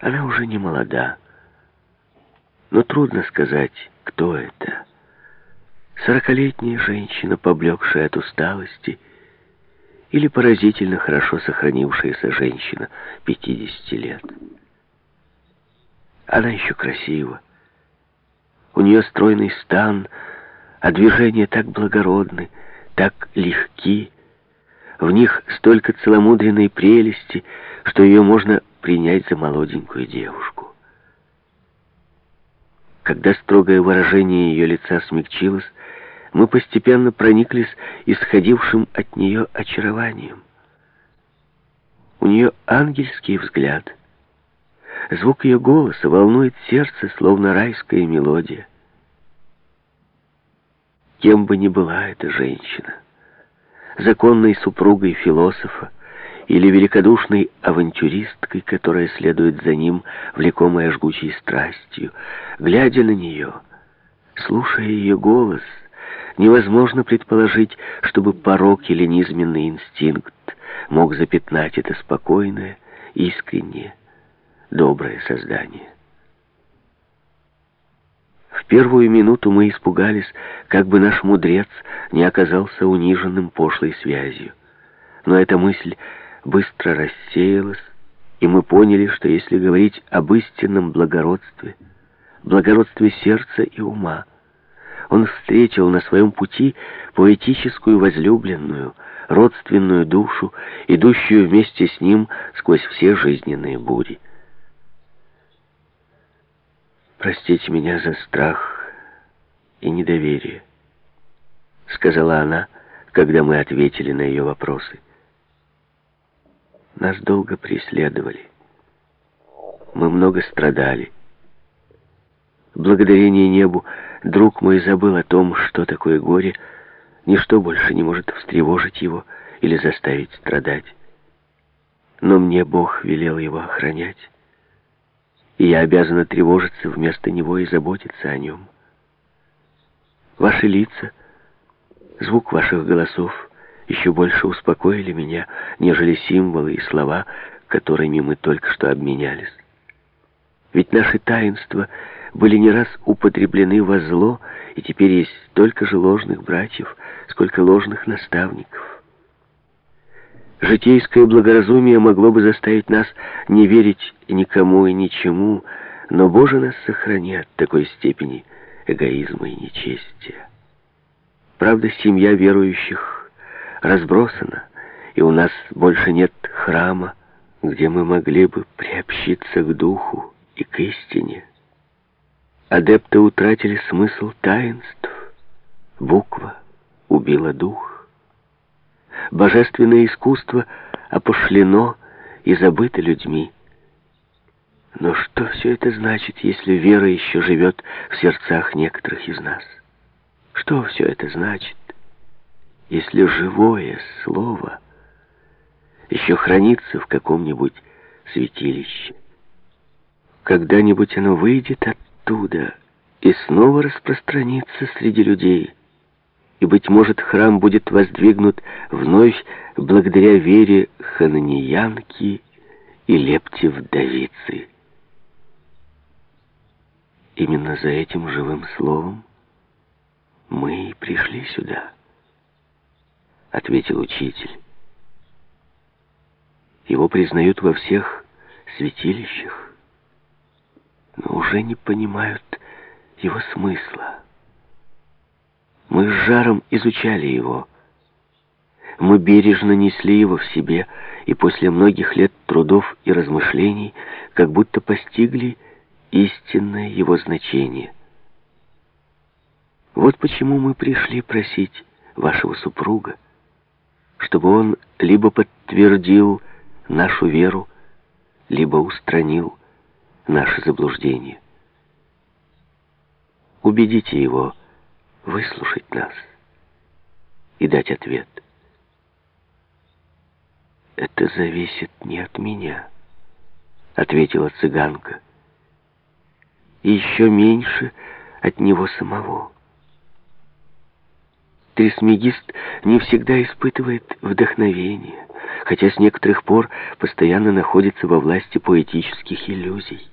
Она уже не молода. Но трудно сказать, кто это. Сорокалетняя женщина, поблекшая от усталости, или поразительно хорошо сохранившаяся женщина 50 лет. Она еще красива. У нее стройный стан, а движения так благородны, так легки. В них столько целомудренной прелести, что ее можно принять за молоденькую девушку. Когда строгое выражение ее лица смягчилось, мы постепенно прониклись исходившим от нее очарованием. У нее ангельский взгляд. Звук ее голоса волнует сердце, словно райская мелодия. Кем бы ни была эта женщина, законной супругой философа, или великодушной авантюристкой, которая следует за ним, влекомая жгучей страстью. Глядя на нее, слушая ее голос, невозможно предположить, чтобы порок или низменный инстинкт мог запятнать это спокойное, искреннее, доброе создание. Первую минуту мы испугались, как бы наш мудрец не оказался униженным пошлой связью. Но эта мысль быстро рассеялась, и мы поняли, что если говорить об истинном благородстве, благородстве сердца и ума, он встретил на своем пути поэтическую возлюбленную, родственную душу, идущую вместе с ним сквозь все жизненные бури. «Простите меня за страх и недоверие», — сказала она, когда мы ответили на ее вопросы. Нас долго преследовали. Мы много страдали. Благодарение небу друг мой забыл о том, что такое горе. Ничто больше не может встревожить его или заставить страдать. Но мне Бог велел его охранять. И я обязана тревожиться вместо него и заботиться о нем. Ваши лица, звук ваших голосов — еще больше успокоили меня, нежели символы и слова, которыми мы только что обменялись. Ведь наши таинства были не раз употреблены во зло, и теперь есть столько же ложных братьев, сколько ложных наставников. Житейское благоразумие могло бы заставить нас не верить никому и ничему, но Боже нас сохрани от такой степени эгоизма и нечестия. Правда, семья верующих разбросана, и у нас больше нет храма, где мы могли бы приобщиться к духу и к истине. Адепты утратили смысл таинств. Буква убила дух. Божественное искусство опошлено и забыто людьми. Но что все это значит, если вера еще живет в сердцах некоторых из нас? Что все это значит? если живое слово еще хранится в каком-нибудь святилище. Когда-нибудь оно выйдет оттуда и снова распространится среди людей, и, быть может, храм будет воздвигнут вновь благодаря вере хананиянки и лепте вдовицы. Именно за этим живым словом мы и пришли сюда ответил учитель. Его признают во всех святилищах, но уже не понимают его смысла. Мы с жаром изучали его. Мы бережно несли его в себе, и после многих лет трудов и размышлений как будто постигли истинное его значение. Вот почему мы пришли просить вашего супруга, чтобы он либо подтвердил нашу веру, либо устранил наше заблуждение. Убедите его выслушать нас и дать ответ. «Это зависит не от меня», — ответила цыганка, «и еще меньше от него самого». Трисмегист не всегда испытывает вдохновение, хотя с некоторых пор постоянно находится во власти поэтических иллюзий.